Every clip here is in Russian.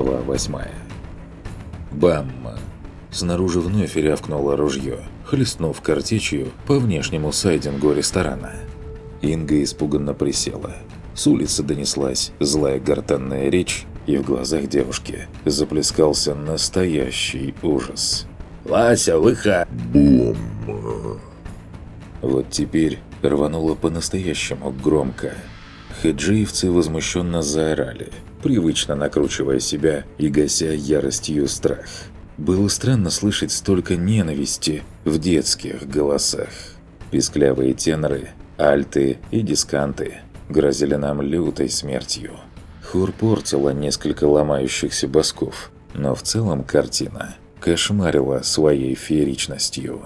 Глава восьмая. Бам! Снаружи вновь рявкнуло ружье, хлестнув картечью по внешнему сайдингу ресторана. Инга испуганно присела. С улицы донеслась злая гортанная речь, и в глазах девушки заплескался настоящий ужас. «Вася, выха!» Бомба. Вот теперь рвануло по-настоящему громко. Хеджиевцы возмущенно заорали, привычно накручивая себя и гася яростью страх. Было странно слышать столько ненависти в детских голосах. Писклявые теноры, альты и дисканты грозили нам лютой смертью. Хор портила несколько ломающихся босков, но в целом картина кошмарила своей фееричностью.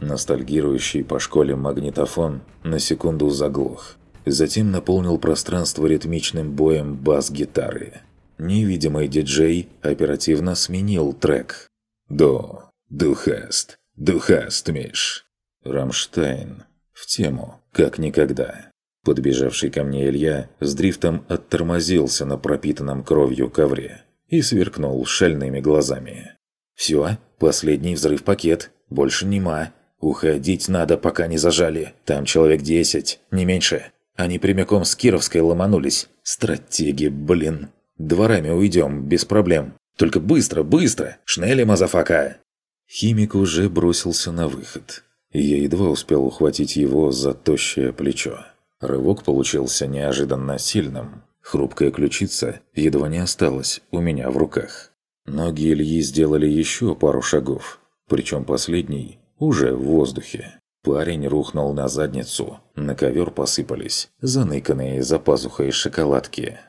Ностальгирующий по школе магнитофон на секунду заглох. Затем наполнил пространство ритмичным боем бас-гитары. Невидимый диджей оперативно сменил трек. «До, духаст, духаст, Миш!» «Рамштайн». В тему, как никогда. Подбежавший ко мне Илья с дрифтом оттормозился на пропитанном кровью ковре и сверкнул шальными глазами. «Все, последний взрыв-пакет, больше нема. Уходить надо, пока не зажали. Там человек десять, не меньше. Они прямиком с Кировской ломанулись. Стратеги, блин. Дворами уйдем, без проблем. Только быстро, быстро! Schnell, motherfucker!» Химик уже бросился на выход. Я едва успел ухватить его за тощее плечо. Рывок получился неожиданно сильным. Хрупкая ключица едва не осталась у меня в руках. Ноги Ильи сделали еще пару шагов, причем последний уже в воздухе. Парень рухнул на задницу, на ковер посыпались заныканные за пазухой шоколадки.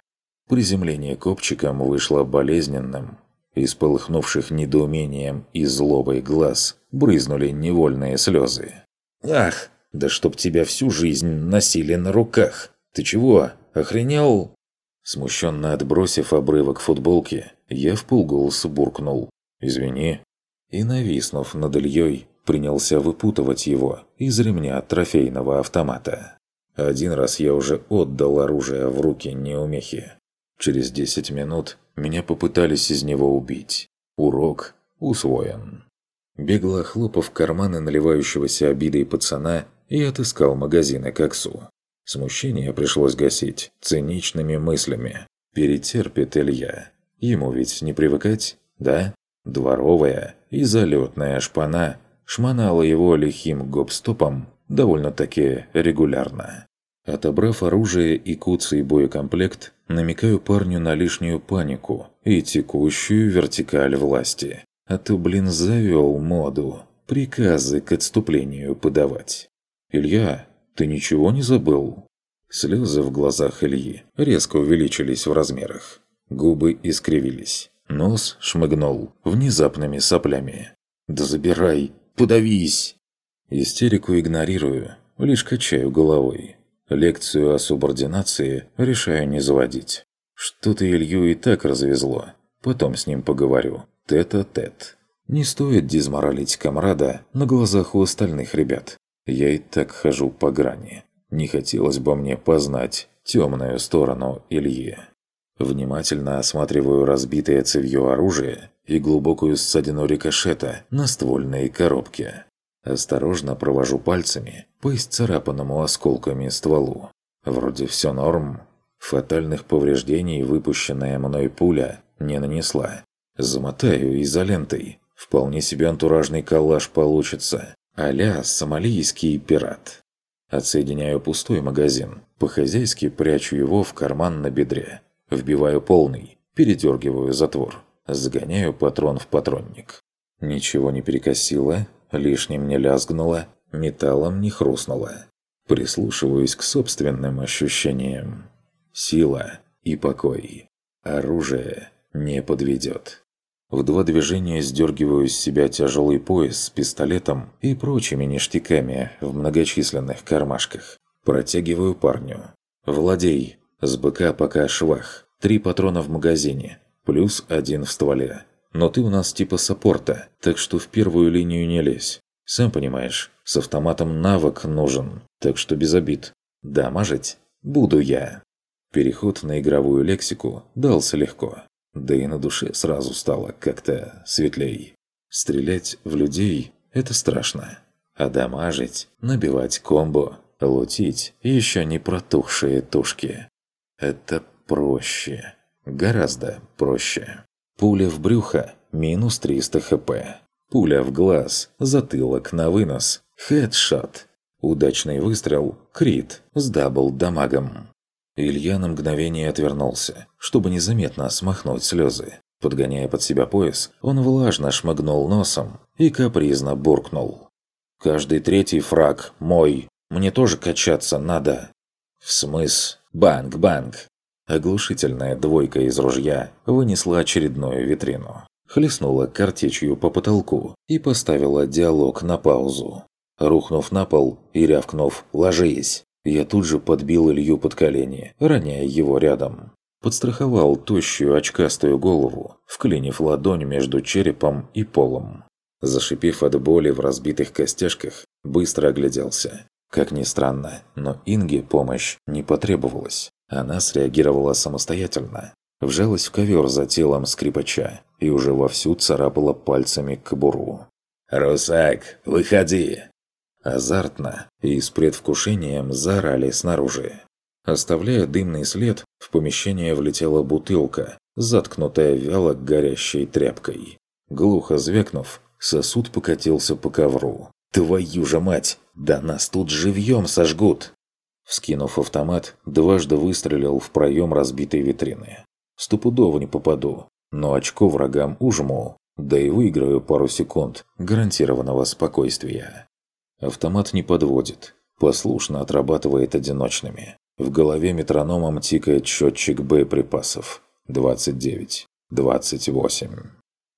Приземление копчиком вышло болезненным. Из полыхнувших недоумением и злобой глаз брызнули невольные слезы. «Ах, да чтоб тебя всю жизнь носили на руках! Ты чего, охренел?» Смущенно отбросив обрывок футболки, я в полголоса буркнул «Извини». И, нависнув над Ильей, принялся выпутывать его из ремня трофейного автомата. Один раз я уже отдал оружие в руки неумехи. Через 10 минут меня попытались из него убить. Урок усвоен. Бегло хлопав карманы наливающегося обидой пацана, и отыскал магазины к. Смущение пришлось гасить циничными мыслями. Перетерпит Илья. Ему ведь не привыкать, да? Дворовая и залетная шпана шмонала его лихим гоп-стопом довольно-таки регулярно. Отобрав оружие и куцый боекомплект, намекаю парню на лишнюю панику и текущую вертикаль власти. А то, блин, завел моду приказы к отступлению подавать. «Илья, ты ничего не забыл?» Слезы в глазах Ильи резко увеличились в размерах. Губы искривились. Нос шмыгнул внезапными соплями. «Да забирай! Подавись!» Истерику игнорирую, лишь качаю головой. Лекцию о субординации решаю не заводить. Что-то Илью и так развезло. Потом с ним поговорю. Тет-а-тет. Не стоит дезморалить комрада на глазах у остальных ребят. Я и так хожу по грани. Не хотелось бы мне познать темную сторону Ильи. Внимательно осматриваю разбитое цевьё оружие и глубокую ссадину рикошета на ствольной коробке. Осторожно провожу пальцами по исцарапанному осколками стволу. Вроде все норм. Фатальных повреждений выпущенная мной пуля не нанесла. Замотаю изолентой. Вполне себе антуражный коллаж получится а сомалийский пират. Отсоединяю пустой магазин, по-хозяйски прячу его в карман на бедре. Вбиваю полный, передергиваю затвор, загоняю патрон в патронник. Ничего не перекосило, лишним не лязгнуло, металлом не хрустнуло. Прислушиваюсь к собственным ощущениям. Сила и покой. Оружие не подведет. В два движения сдергиваю с себя тяжелый пояс с пистолетом и прочими ништяками в многочисленных кармашках. Протягиваю парню. «Владей, с быка пока швах. Три патрона в магазине, плюс один в стволе. Но ты у нас типа саппорта, так что в первую линию не лезь. Сам понимаешь, с автоматом навык нужен, так что без обид. Дамажить буду я». Переход на игровую лексику дался легко. да и на душе сразу стало как-то светлей. Стрелять в людей – это страшно. А дамажить, набивать комбо, лутить еще не протухшие тушки – это проще. Гораздо проще. Пуля в брюхо – минус 300 хп. Пуля в глаз, затылок на вынос, хедшот. Удачный выстрел, крит с double-дамагом. Илья на мгновение отвернулся, чтобы незаметно смахнуть слезы. Подгоняя под себя пояс, он влажно шмыгнул носом и капризно буркнул. «Каждый третий фраг мой. Мне тоже качаться надо». «В смыс? Bang-bang!» Оглушительная двойка из ружья вынесла очередную витрину. Хлестнула картечью по потолку и поставила диалог на паузу. Рухнув на пол и рявкнув «Ложись!», я тут же подбил Илью под колени, роняя его рядом. Подстраховал тощую очкастую голову, вклинив ладонь между черепом и полом. Зашипев от боли в разбитых костяшках, быстро огляделся. Как ни странно, но Инге помощь не потребовалась. Она среагировала самостоятельно. Вжалась в ковер за телом скрипача и уже вовсю царапала пальцами кобуру. «Русак, выходи!» Азартно и с предвкушением заорали снаружи. Оставляя дымный след, в помещение влетела бутылка, заткнутая вяло горящей тряпкой. Глухо звякнув, сосуд покатился по ковру. «Твою же мать! Да нас тут живьем сожгут!» Вскинув автомат, дважды выстрелил в проем разбитой витрины. Стопудово не попаду, но очко врагам ужму, да и выиграю пару секунд гарантированного спокойствия. Автомат не подводит, послушно отрабатывает одиночными. В голове метрономом тикает счетчик боеприпасов. 29. 28.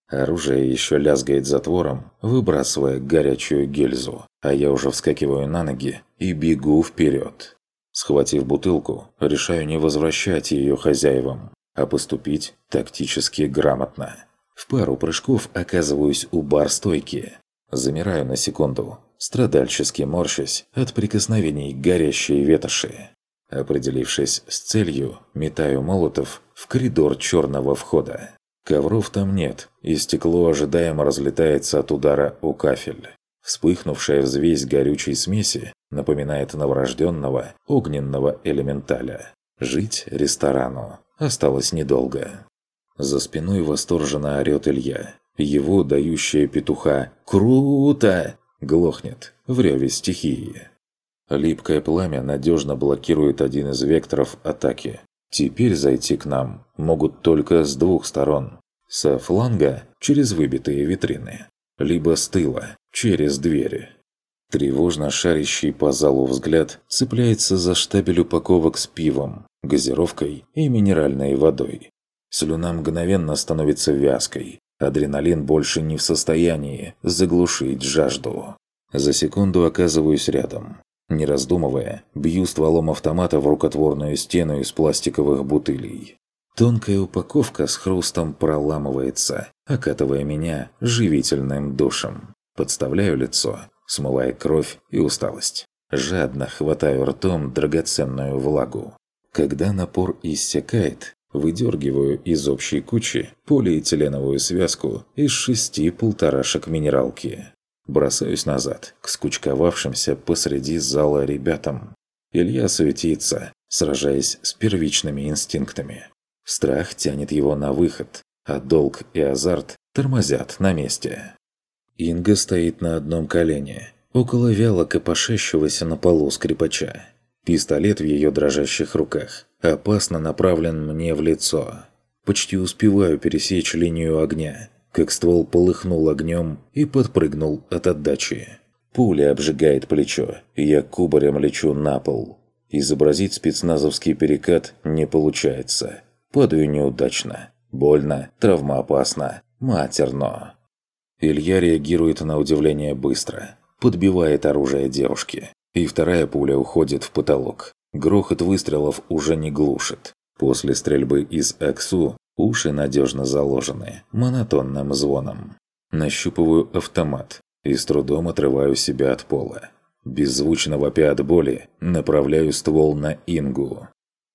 Оружие еще лязгает затвором, выбрасывая горячую гильзу, а я уже вскакиваю на ноги и бегу вперед. Схватив бутылку, решаю не возвращать ее хозяевам, а поступить тактически грамотно. В пару прыжков оказываюсь у бар-стойки. Замираю на секунду, страдальчески морщась от прикосновений горящей ветоши. Определившись с целью, метаю молотов в коридор черного входа. Ковров там нет, и стекло ожидаемо разлетается от удара у кафель. Вспыхнувшая взвесь горючей смеси напоминает новорожденного огненного элементаля. Жить ресторану осталось недолго. За спиной восторженно орёт Илья. Его, дающая петуха «Круто!» глохнет в реве стихии. Липкое пламя надежно блокирует один из векторов атаки. Теперь зайти к нам могут только с двух сторон. Со фланга через выбитые витрины, либо с тыла через двери. Тревожно шарящий по залу взгляд цепляется за штабель упаковок с пивом, газировкой и минеральной водой. Слюна мгновенно становится вязкой, Адреналин больше не в состоянии заглушить жажду. За секунду оказываюсь рядом. Не раздумывая, бью стволом автомата в рукотворную стену из пластиковых бутылей. Тонкая упаковка с хрустом проламывается, окатывая меня живительным душем. Подставляю лицо, смывая кровь и усталость. Жадно хватаю ртом драгоценную влагу. Когда напор иссякает, Выдергиваю из общей кучи полиэтиленовую связку из шести полторашек минералки. Бросаюсь назад, к скучковавшимся посреди зала ребятам. Илья суетится, сражаясь с первичными инстинктами. Страх тянет его на выход, а долг и азарт тормозят на месте. Инга стоит на одном колене, около вяло копошащегося на полу скрипача. Пистолет в ее дрожащих руках опасно направлен мне в лицо. Почти успеваю пересечь линию огня, как ствол полыхнул огнем и подпрыгнул от отдачи. Пуля обжигает плечо, и я кубарем лечу на пол. Изобразить спецназовский перекат не получается. Падаю неудачно. Больно, травмоопасно, матерно. Илья реагирует на удивление быстро. Подбивает оружие девушки и вторая пуля уходит в потолок. Грохот выстрелов уже не глушит. После стрельбы из АКСУ уши надежно заложены монотонным звоном. Нащупываю автомат и с трудом отрываю себя от пола. Беззвучно вопя от боли, направляю ствол на Ингу.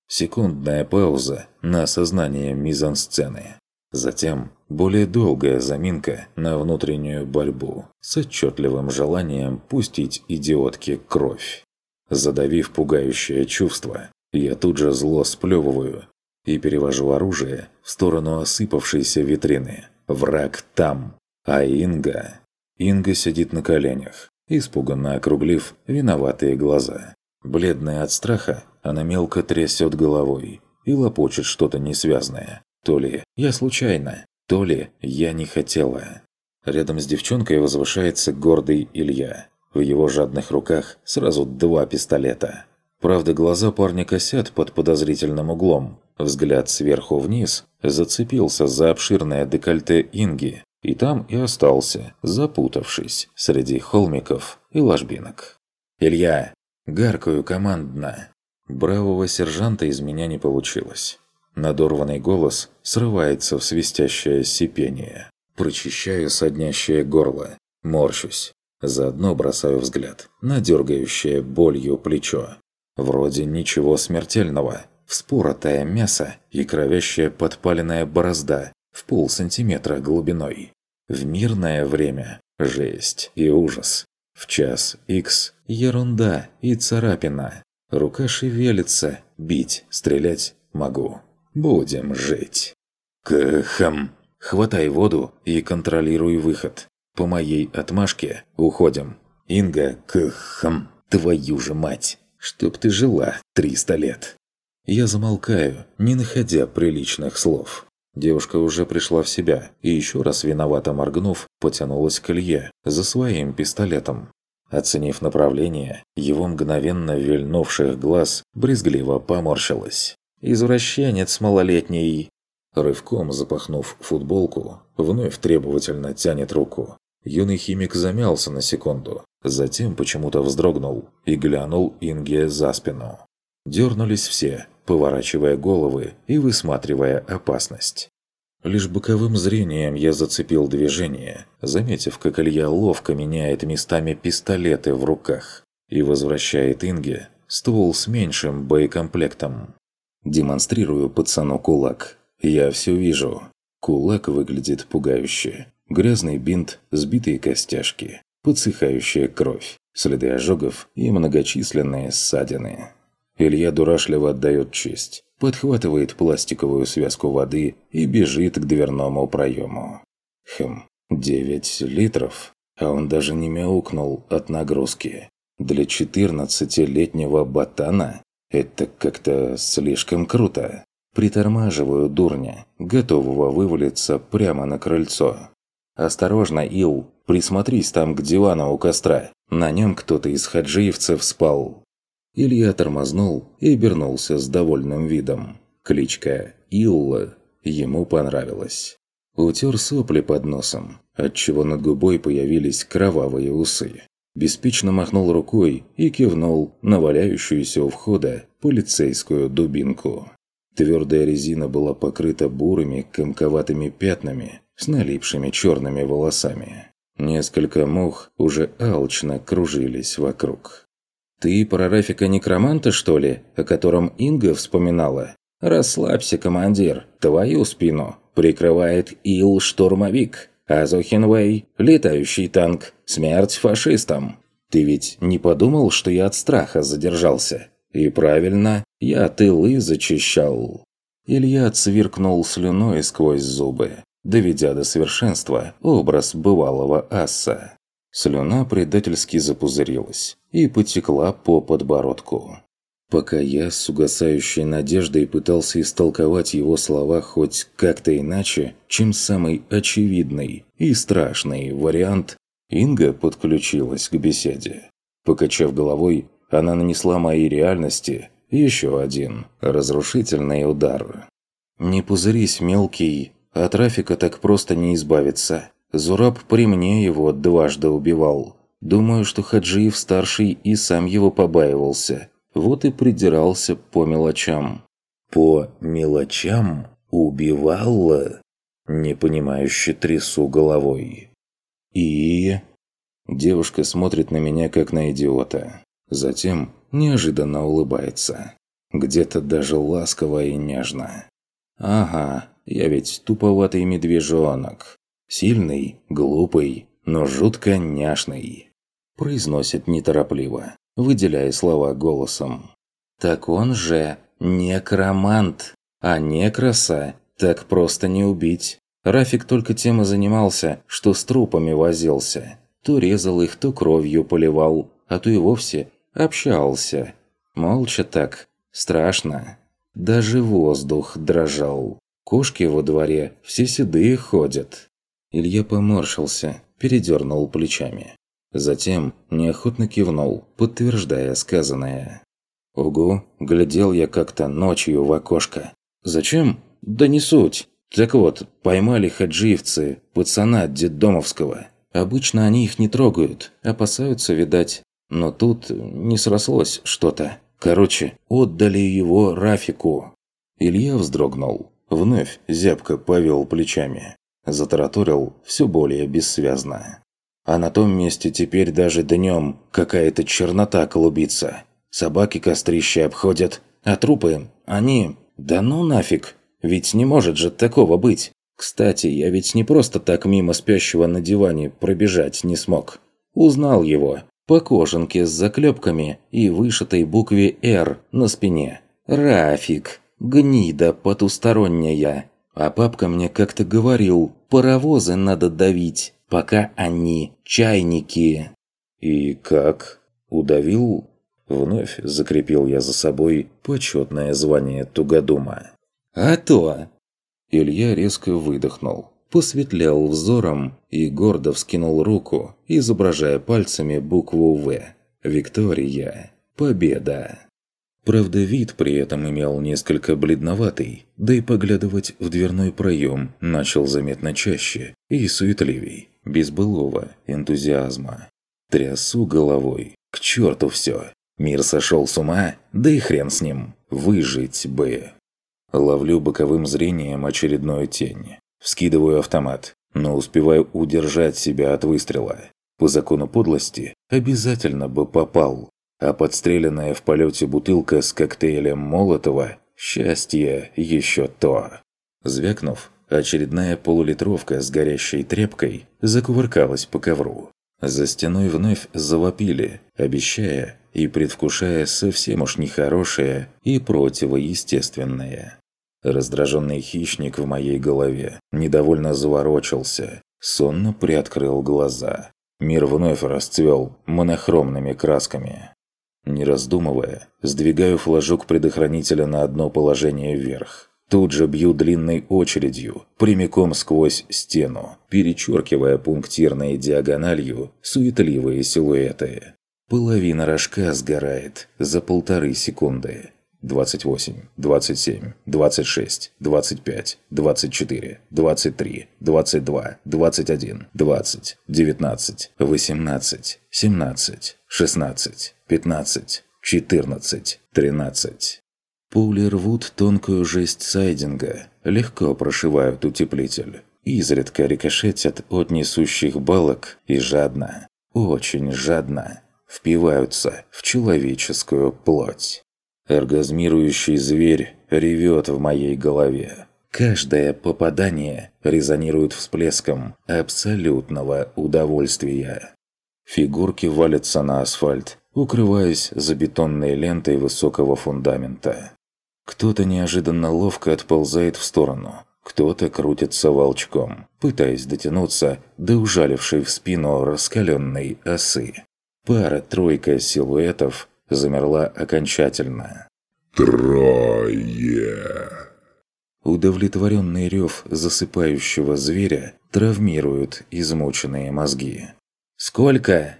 Секундная пауза на осознание мизансцены. Затем более долгая заминка на внутреннюю борьбу с отчетливым желанием пустить идиотке кровь. Задавив пугающее чувство, я тут же зло сплевываю и перевожу оружие в сторону осыпавшейся витрины. Враг там, а Инга... Инга сидит на коленях, испуганно округлив виноватые глаза. Бледная от страха, она мелко трясет головой и лопочет что-то несвязное. То ли «я случайно», то ли «я не хотела». Рядом с девчонкой возвышается гордый Илья. В его жадных руках сразу два пистолета. Правда, глаза парня косят под подозрительным углом. Взгляд сверху вниз зацепился за обширное декольте Инги, и там и остался, запутавшись среди холмиков и ложбинок. «Илья!» Гаркаю командно. Бравого сержанта из меня не получилось. Надорванный голос срывается в свистящее сипение. Прочищаю соднящее горло. Морщусь. Заодно бросаю взгляд на дергающее болью плечо. Вроде ничего смертельного. Вспоротое мясо и кровящая подпаленная борозда в полсантиметра глубиной. В мирное время – жесть и ужас. В час X – ерунда и царапина. Рука шевелится, бить, стрелять могу. Будем жить. Кхм. Хватай воду и контролируй выход. По моей отмашке уходим. Инга, кхм. Твою же мать. Чтоб ты жила 300 лет. Я замолкаю, не находя приличных слов. Девушка уже пришла в себя и еще раз виновато моргнув, потянулась к Илье за своим пистолетом. Оценив направление, его мгновенно вильнувших глаз брезгливо поморщилась. «Извращенец малолетний!» Рывком запахнув футболку, вновь требовательно тянет руку. Юный химик замялся на секунду, затем почему-то вздрогнул и глянул Инге за спину. Дернулись все, поворачивая головы и высматривая опасность. Лишь боковым зрением я зацепил движение, заметив, как Илья ловко меняет местами пистолеты в руках и возвращает Инге ствол с меньшим боекомплектом. Демонстрирую пацану кулак. Я все вижу. Кулак выглядит пугающе. Грязный бинт, сбитые костяшки, подсыхающая кровь, следы ожогов и многочисленные ссадины. Илья дурашливо отдает честь, подхватывает пластиковую связку воды и бежит к дверному проему. Хм, 9 литров, а он даже не мяукнул от нагрузки. Для 14-летнего ботана это как-то слишком круто. Притормаживаю дурня, готового вывалиться прямо на крыльцо. «Осторожно, Ил, присмотрись там к дивану у костра. На нем кто-то из хаджиевцев спал». Илья тормознул и обернулся с довольным видом. Кличка Илла ему понравилась. Утер сопли под носом, отчего над губой появились кровавые усы беспечно махнул рукой и кивнул на валяющуюся у входа полицейскую дубинку. Твердая резина была покрыта бурыми комковатыми пятнами с налипшими черными волосами. Несколько мух уже алчно кружились вокруг. «Ты про Рафика Некроманта, что ли, о котором Инга вспоминала? Расслабься, командир, твою спину прикрывает Ил-штурмовик». Азохенвей, летающий танк, смерть фашистам. Ты ведь не подумал, что я от страха задержался? И правильно, я тылы зачищал». Илья цвиркнул слюной сквозь зубы, доведя до совершенства образ бывалого аса. Слюна предательски запузырилась и потекла по подбородку. Пока я с угасающей надеждой пытался истолковать его слова хоть как-то иначе, чем самый очевидный и страшный вариант, Инга подключилась к беседе. Покачав головой, она нанесла моей реальности еще один разрушительный удар. «Не пузырись, мелкий, от трафика так просто не избавиться. Зураб при мне его дважды убивал. Думаю, что Хаджиев-старший и сам его побаивался» Вот и придирался по мелочам. По мелочам убивала? Непонимающе трясу головой. И... Девушка смотрит на меня как на идиота. Затем неожиданно улыбается. Где-то даже ласково и нежно. Ага, Я ведь туповатый медвежонок. Сильный, глупый, но жутко няшный. Произносит неторопливо, выделяя слова голосом. Так он же некромант, а некраса так просто не убить. Рафик только тем и занимался, что с трупами возился. То резал их, то кровью поливал, а то и вовсе общался. Молча так, страшно. Даже воздух дрожал. Кошки во дворе все седые ходят. Илья поморщился, передернул плечами. Затем неохотно кивнул, подтверждая сказанное. «Угу, глядел я как-то ночью в окошко. Зачем? Да не суть. Так вот, поймали хаджиевцы пацана детдомовского. Обычно они их не трогают, опасаются, видать. Но тут не срослось что-то. Короче, отдали его Рафику. Илья вздрогнул. Вновь зябко повел плечами. Затараторил все более бессвязно. А на том месте теперь даже днем какая-то чернота клубится. Собаки кострища обходят, а трупы, они... Да ну нафиг, ведь не может же такого быть. Кстати, я ведь не просто так мимо спящего на диване пробежать не смог. Узнал его. По кожанке с заклепками и вышитой букве «Р» на спине. Рафик. Гнида потусторонняя. А папка мне как-то говорил, паровозы надо давить, пока они чайники. И как? Удавил? Вновь закрепил я за собой почетное звание Тугодума. «А то!» Илья резко выдохнул, посветлял взором и гордо вскинул руку, изображая пальцами букву «В». «Виктория. Победа». Правда, вид при этом имел несколько бледноватый, да и поглядывать в дверной проем начал заметно чаще и суетливей, без былого энтузиазма. Трясу головой. К черту все. Мир сошел с ума, да и хрен с ним. Выжить бы. Ловлю боковым зрением очередную тень. Вскидываю автомат, но успеваю удержать себя от выстрела. По закону подлости обязательно бы попал. А подстреленная в полете бутылка с коктейлем Молотова – счастье еще то. Звякнув, очередная полулитровка с горящей тряпкой закувыркалась по ковру. За стеной вновь завопили, обещая и предвкушая совсем уж нехорошее и противоестественное. Раздраженный хищник в моей голове недовольно заворочился, сонно приоткрыл глаза. Мир вновь расцвел монохромными красками. Не раздумывая, сдвигаю флажок предохранителя на одно положение вверх. Тут же бью длинной очередью, прямиком сквозь стену, перечеркивая пунктирной диагональю суетливые силуэты. Половина рожка сгорает за полторы секунды. 28, 27, 26, 25, 24, 23, 22, 21, 20, 19, 18, 17, 16, 15, 14, 13. Пули рвут тонкую жесть сайдинга, легко прошивают утеплитель. Изредка рикошетят от несущих балок и жадно, очень жадно, впиваются в человеческую плоть. Оргазмирующий зверь ревет в моей голове. Каждое попадание резонирует всплеском абсолютного удовольствия. Фигурки валятся на асфальт, укрываясь за бетонной лентой высокого фундамента. Кто-то неожиданно ловко отползает в сторону, кто-то крутится волчком, пытаясь дотянуться до ужалившей в спину раскаленной осы. Пара-тройка силуэтов замерла окончательно. «Трое!» Удовлетворенный рев засыпающего зверя травмирует измученные мозги. «Сколько?»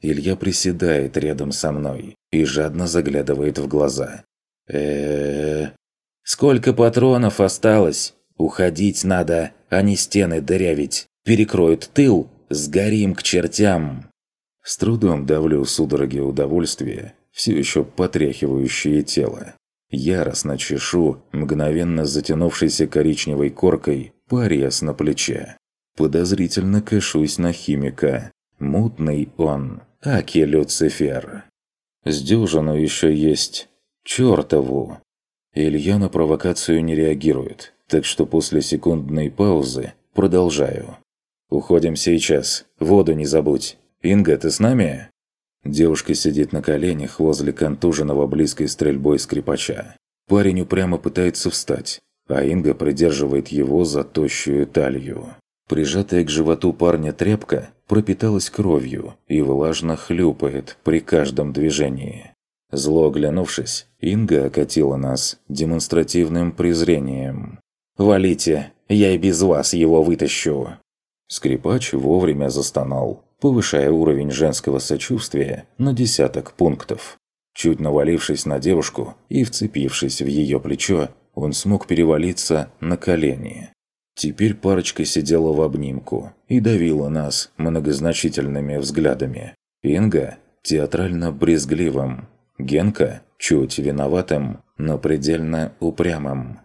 Илья приседает рядом со мной и жадно заглядывает в глаза. э Сколько патронов осталось? Уходить надо, а не стены дырявить. Перекроют тыл, сгорим к чертям!» С трудом давлю судороги удовольствия все еще потряхивающее тело. Яростно чешу, мгновенно затянувшейся коричневой коркой, порез на плече. Подозрительно кашусь на химика. Мутный он, аки Люцифер. С дюжину еще есть. Чертову. Илья на провокацию не реагирует. так что после секундной паузы продолжаю. «Уходим сейчас. Воду не забудь. Инга, ты с нами?» Девушка сидит на коленях возле контуженного близкой стрельбой скрипача. Парень упрямо пытается встать, а Инга придерживает его за тощую талию. Прижатая к животу парня тряпка пропиталась кровью и влажно хлюпает при каждом движении. Зло оглянувшись, Инга окатила нас демонстративным презрением. «Валите, я и без вас его вытащу!» Скрипач вовремя застонал, повышая уровень женского сочувствия на десяток пунктов. Чуть навалившись на девушку и вцепившись в ее плечо, он смог перевалиться на колени. Теперь парочка сидела в обнимку и давила нас многозначительными взглядами. Инга – театрально брезгливым, Генка – чуть виноватым, но предельно упрямым.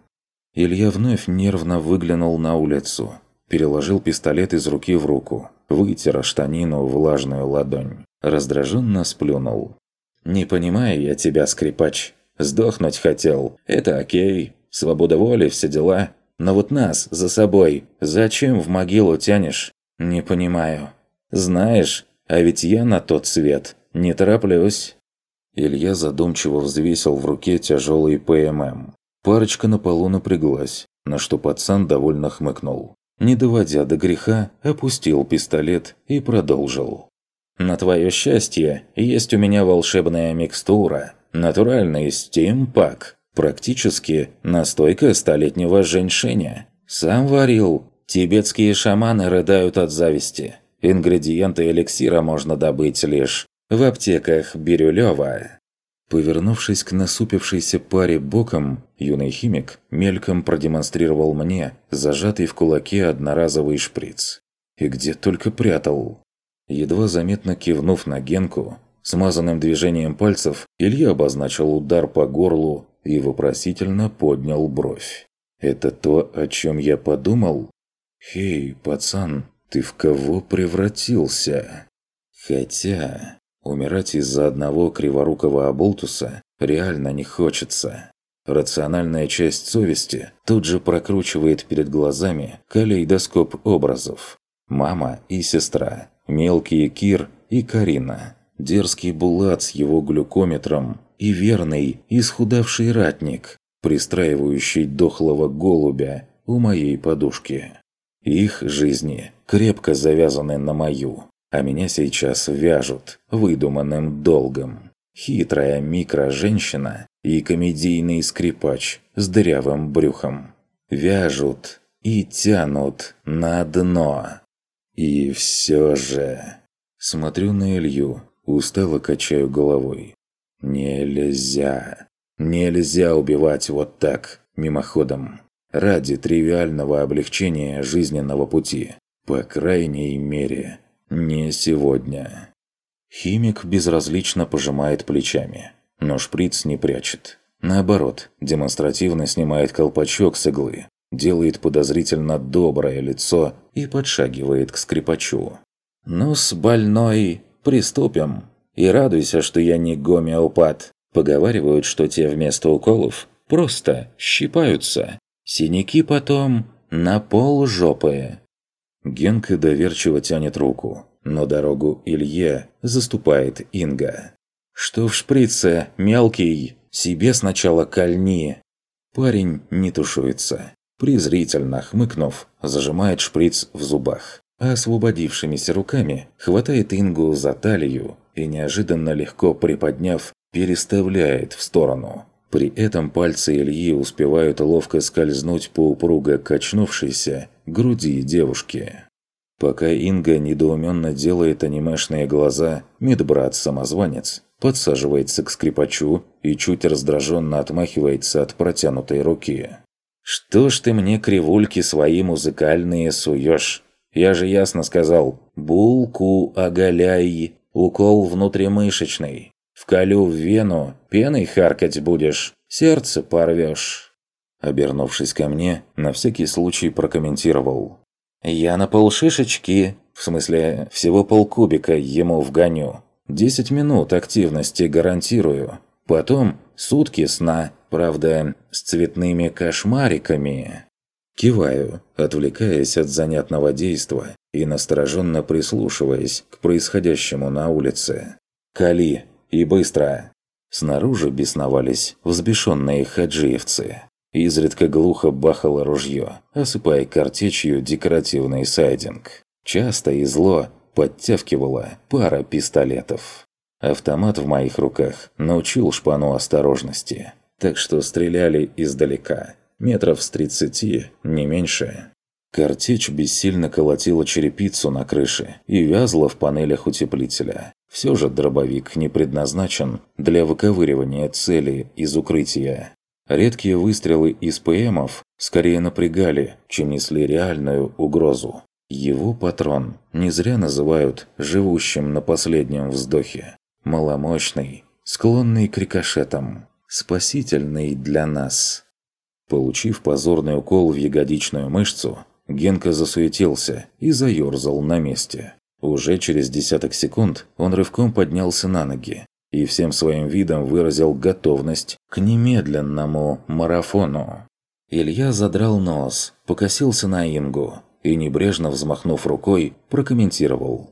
Илья вновь нервно выглянул на улицу, переложил пистолет из руки в руку, вытер штанину влажную ладонь, раздраженно сплюнул. «Не понимаю я тебя, скрипач. Сдохнуть хотел. Это окей. Свобода воли, все дела. Но вот нас за собой зачем в могилу тянешь? Не понимаю. Знаешь, а ведь я на тот свет не тороплюсь». Илья задумчиво взвесил в руке тяжелый ПММ. Парочка на полу напряглась, на что пацан довольно хмыкнул. Не доводя до греха, опустил пистолет и продолжил. «На твое счастье, есть у меня волшебная микстура. Натуральный стимпак. Практически настойка столетнего женьшеня. Сам варил. Тибетские шаманы рыдают от зависти. Ингредиенты эликсира можно добыть лишь в аптеках Бирюлёва. Повернувшись к насупившейся паре боком, юный химик мельком продемонстрировал мне зажатый в кулаке одноразовый шприц. И где только прятал. Едва заметно кивнув на Генку, смазанным движением пальцев Илья обозначил удар по горлу и вопросительно поднял бровь. «Это то, о чем я подумал? Хей, пацан, ты в кого превратился?» Хотя... Умирать из-за одного криворукого оболтуса реально не хочется. Рациональная часть совести тут же прокручивает перед глазами калейдоскоп образов. Мама и сестра, мелкие Кир и Карина, дерзкий Булат с его глюкометром и верный, исхудавший ратник, пристраивающий дохлого голубя у моей подушки. Их жизни крепко завязаны на мою а меня сейчас вяжут выдуманным долгом. Хитрая микроженщина и комедийный скрипач с дырявым брюхом. Вяжут и тянут на дно. И все же... Смотрю на Илью, устало качаю головой. Нельзя. Нельзя убивать вот так, мимоходом. Ради тривиального облегчения жизненного пути. По крайней мере, «Не сегодня». Химик безразлично пожимает плечами, но шприц не прячет. Наоборот, демонстративно снимает колпачок с иглы, делает подозрительно доброе лицо и подшагивает к скрипачу. «Ну, с больной приступим. И радуйся, что я не гомеопат. Поговаривают, что те вместо уколов просто щипаются. Синяки потом на пол жопы. Генка доверчиво тянет руку, но дорогу Илье заступает Инга. «Что в шприце, мелкий? Себе сначала кольни!» Парень не тушуется. Презрительно хмыкнув, зажимает шприц в зубах, а освободившимися руками хватает Ингу за талию и, неожиданно легко приподняв, переставляет в сторону. При этом пальцы Ильи успевают ловко скользнуть по упруго качнувшейся груди девушки. Пока Инга недоуменно делает анимешные глаза, медбрат-самозванец подсаживается к скрипачу и чуть раздраженно отмахивается от протянутой руки. «Что ж ты мне кривульки свои музыкальные суешь? Я же ясно сказал, булку оголяй, укол внутримышечный. Вколю в вену, пеной харкать будешь, сердце порвешь». Обернувшись ко мне, на всякий случай прокомментировал. «Я на полшишечки, в смысле, всего полкубика ему вгоню. Десять минут активности гарантирую. Потом сутки сна, правда, с цветными кошмариками». Киваю, отвлекаясь от занятного действа и настороженно прислушиваясь к происходящему на улице. «Кали! И быстро!» Снаружи бесновались взбешенные хаджиевцы. Изредка глухо бахало ружье, осыпая картечью декоративный сайдинг. Часто и зло подтявкивала пара пистолетов. Автомат в моих руках научил шпану осторожности, так что стреляли издалека, метров с тридцати, не меньше. Картечь бессильно колотила черепицу на крыше и вязла в панелях утеплителя. Все же дробовик не предназначен для выковыривания цели из укрытия. Редкие выстрелы из ПМов скорее напрягали, чем несли реальную угрозу. Его патрон не зря называют «живущим на последнем вздохе». Маломощный, склонный к рикошетам, спасительный для нас. Получив позорный укол в ягодичную мышцу, Генка засуетился и заерзал на месте. Уже через десяток секунд он рывком поднялся на ноги и всем своим видом выразил готовность к немедленному марафону. Илья задрал нос, покосился на Ингу и, небрежно взмахнув рукой, прокомментировал.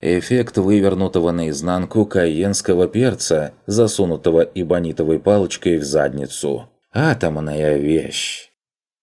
Эффект вывернутого наизнанку кайенского перца, засунутого ибонитовой палочкой в задницу. Атомная вещь.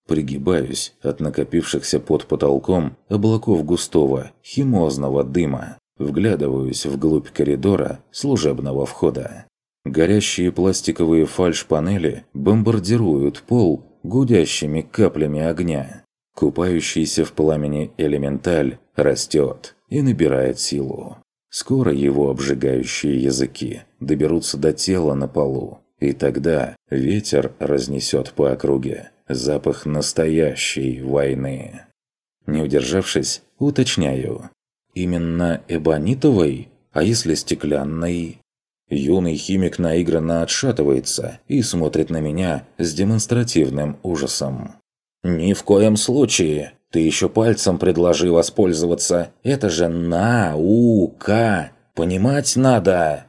Пригибаюсь от накопившихся под потолком облаков густого, химозного дыма. Вглядываюсь вглубь коридора служебного входа. Горящие пластиковые фальш-панели бомбардируют пол гудящими каплями огня. Купающийся в пламени элементаль растет и набирает силу. Скоро его обжигающие языки доберутся до тела на полу, и тогда ветер разнесет по округе запах настоящей войны. Не удержавшись, уточняю. Именно эбонитовой? А если стеклянной? Юный химик наигранно отшатывается и смотрит на меня с демонстративным ужасом. «Ни в коем случае! Ты еще пальцем предложи воспользоваться! Это же наука! Понимать надо!»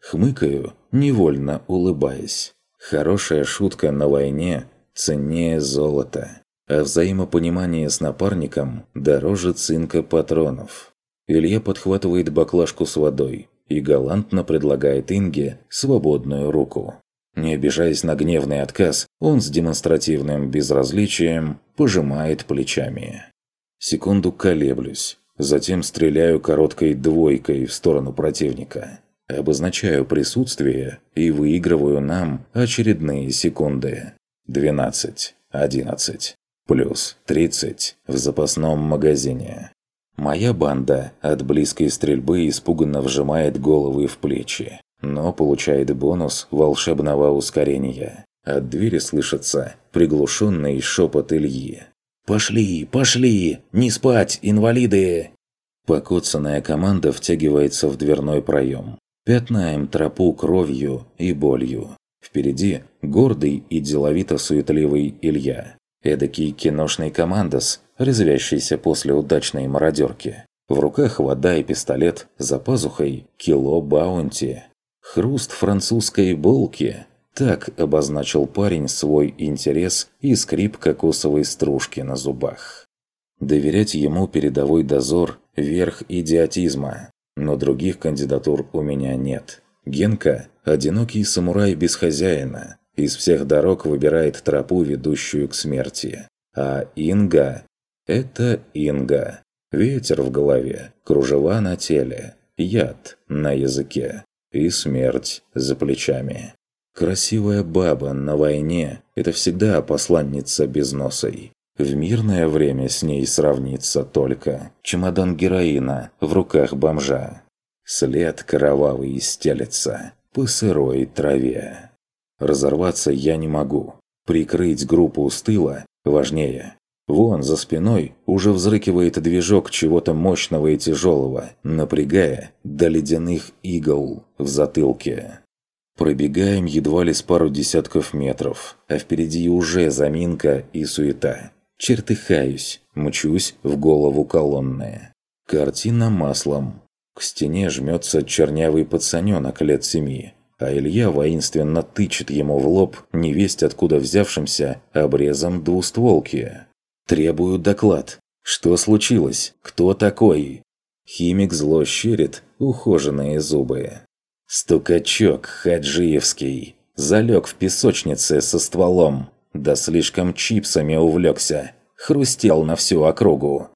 Хмыкаю, невольно улыбаясь. Хорошая шутка на войне ценнее золота, а взаимопонимание с напарником дороже цинка патронов. Илья подхватывает баклажку с водой и галантно предлагает Инге свободную руку. Не обижаясь на гневный отказ, он с демонстративным безразличием пожимает плечами. Секунду колеблюсь, затем стреляю короткой двойкой в сторону противника. Обозначаю присутствие и выигрываю нам очередные секунды. 12, 11, плюс 30 в запасном магазине. Моя банда от близкой стрельбы испуганно вжимает головы в плечи, но получает бонус волшебного ускорения. От двери слышится приглушенный шепот Ильи. «Пошли, пошли! Не спать, инвалиды!» Покоцанная команда втягивается в дверной проем. Пятнаем тропу кровью и болью. Впереди гордый и деловито-суетливый Илья. Эдакий киношный командос, резвящийся после удачной мародерки. В руках вода и пистолет, за пазухой кило баунти. Хруст французской булки. Так обозначил парень свой интерес и скрип кокосовой стружки на зубах. Доверять ему передовой дозор – верх идиотизма. Но других кандидатур у меня нет. Генка – одинокий самурай без хозяина. Из всех дорог выбирает тропу, ведущую к смерти. А Инга – это Инга. Ветер в голове, кружева на теле, яд на языке и смерть за плечами. Красивая баба на войне – это всегда посланница без носой. В мирное время с ней сравнится только чемодан героина в руках бомжа. След кровавый стелется по сырой траве. Разорваться я не могу. Прикрыть группу с тыла важнее. Вон за спиной уже взрыкивает движок чего-то мощного и тяжелого, напрягая до ледяных игл в затылке. Пробегаем едва ли с пару десятков метров, а впереди уже заминка и суета. Чертыхаюсь, мчусь в голову колонны. Картина маслом. К стене жмется чернявый пацаненок лет семи, а Илья воинственно тычет ему в лоб невесть откуда взявшимся обрезом двустволки. Требую доклад. Что случилось? Кто такой? Химик зло щерит ухоженные зубы. Стукачок Хаджиевский. Залег в песочнице со стволом. Да слишком чипсами увлекся. Хрустел на всю округу.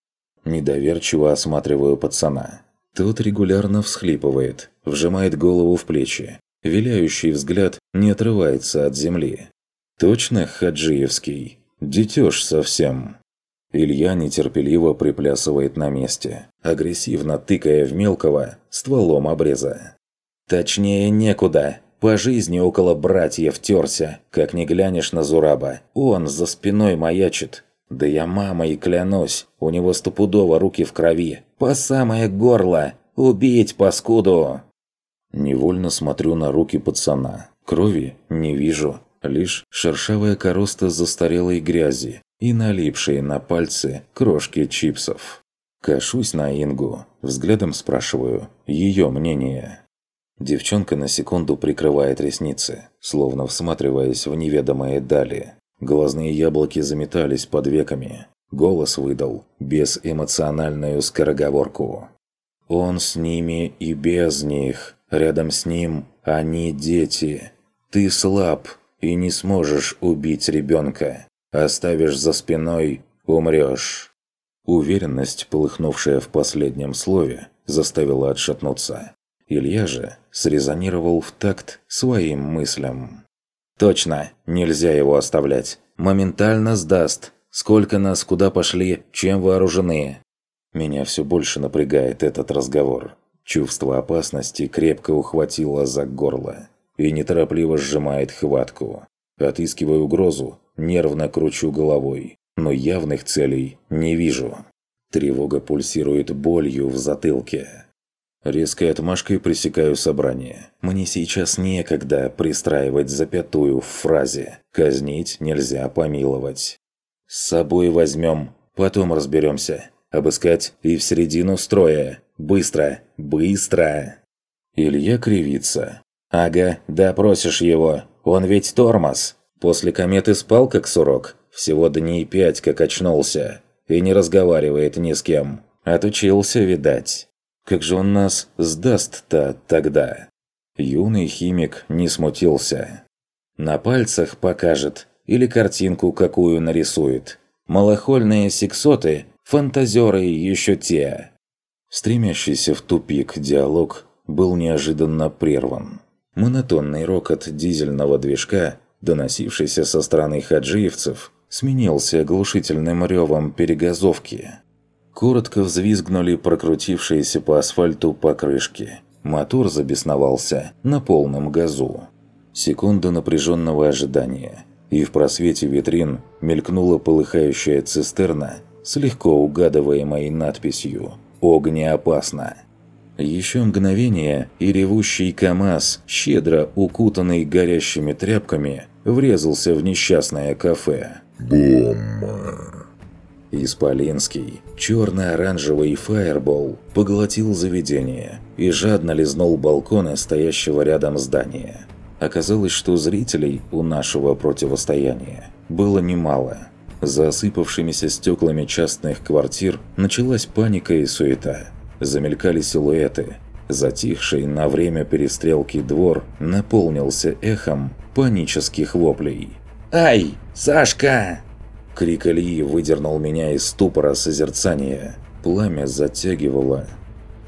Недоверчиво осматриваю пацана. Тот регулярно всхлипывает, вжимает голову в плечи. Виляющий взгляд не отрывается от земли. Точно Хаджиевский? Детеж совсем. Илья нетерпеливо приплясывает на месте, агрессивно тыкая в мелкого стволом обреза. Точнее некуда. По жизни около братьев терся, как не глянешь на Зураба. Он за спиной маячит. Да я мамой клянусь, у него стопудово руки в крови. По самое горло! Убить паскуду! Невольно смотрю на руки пацана. Крови не вижу, лишь шершавая короста застарелой грязи и налипшие на пальцы крошки чипсов. Кашусь на Ингу, взглядом спрашиваю ее мнение. Девчонка на секунду прикрывает ресницы, словно всматриваясь в неведомые дали. Глазные яблоки заметались под веками. Голос выдал безэмоциональную скороговорку. «Он с ними и без них. Рядом с ним они дети. Ты слаб и не сможешь убить ребенка. Оставишь за спиной – умрешь». Уверенность, полыхнувшая в последнем слове, заставила отшатнуться. Илья же срезонировал в такт своим мыслям. «Точно, нельзя его оставлять. Моментально сдаст. Сколько нас куда пошли, чем вооружены?» Меня все больше напрягает этот разговор. Чувство опасности крепко ухватило за горло и неторопливо сжимает хватку. Отыскиваю угрозу, нервно кручу головой, но явных целей не вижу. Тревога пульсирует болью в затылке. Резкой отмашкой пресекаю собрание. Мне сейчас некогда пристраивать запятую в фразе «казнить нельзя помиловать». С собой возьмем, потом разберемся. Обыскать и в середину строя. Быстро, быстро. Илья кривится. «Ага, допросишь его. Он ведь тормоз. После кометы спал как сурок. Всего дней пять как очнулся. И не разговаривает ни с кем. Отучился, видать. Как же он нас сдаст-то тогда?» Юный химик не смутился. «На пальцах покажет. Или картинку какую нарисует. Малохольные сексоты, фантазеры еще те». Стремящийся в тупик диалог был неожиданно прерван. Монотонный рокот дизельного движка, доносившийся со стороны хаджиевцев, сменился оглушительным ревом перегазовки. Коротко взвизгнули прокрутившиеся по асфальту покрышки. Мотор забесновался на полном газу. Секунда напряженного ожидания, и в просвете витрин мелькнула полыхающая цистерна с легко угадываемой надписью «Огнеопасно». Еще мгновение, и ревущий КамАЗ, щедро укутанный горящими тряпками, врезался в несчастное кафе. Бомба. Исполинский, черно-оранжевый фаербол, поглотил заведение и жадно лизнул балкона стоящего рядом здания. Оказалось, что зрителей у нашего противостояния было немало. За осыпавшимися стеклами частных квартир началась паника и суета – замелькали силуэты. Затихший на время перестрелки двор наполнился эхом панических воплей. «Ай, Сашка!» Крик Ильи выдернул меня из ступора созерцания. Пламя затягивало.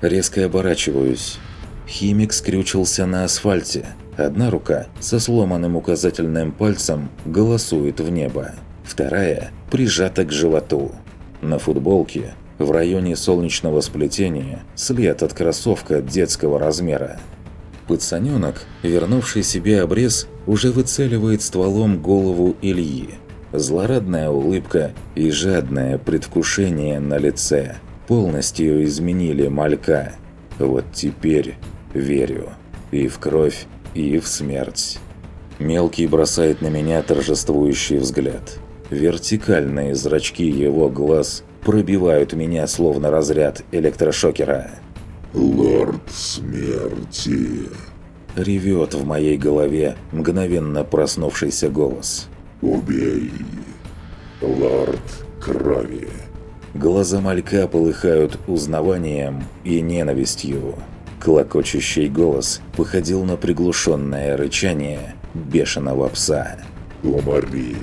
Резко оборачиваюсь. Химик скрючился на асфальте. Одна рука со сломанным указательным пальцем голосует в небо. Вторая прижата к животу. На футболке в районе солнечного сплетения след от кроссовка детского размера. Пацаненок, вернувший себе обрез, уже выцеливает стволом голову Ильи. Злорадная улыбка и жадное предвкушение на лице полностью изменили малька. Вот теперь верю. И в кровь, и в смерть. Мелкий бросает на меня торжествующий взгляд. Вертикальные зрачки его глаз пробивают меня словно разряд электрошокера. «Лорд смерти!» Ревет в моей голове мгновенно проснувшийся голос. «Убей! Лорд крови. Глаза малька полыхают узнаванием и ненавистью. Клокочущий голос походил на приглушенное рычание бешеного пса. Умори.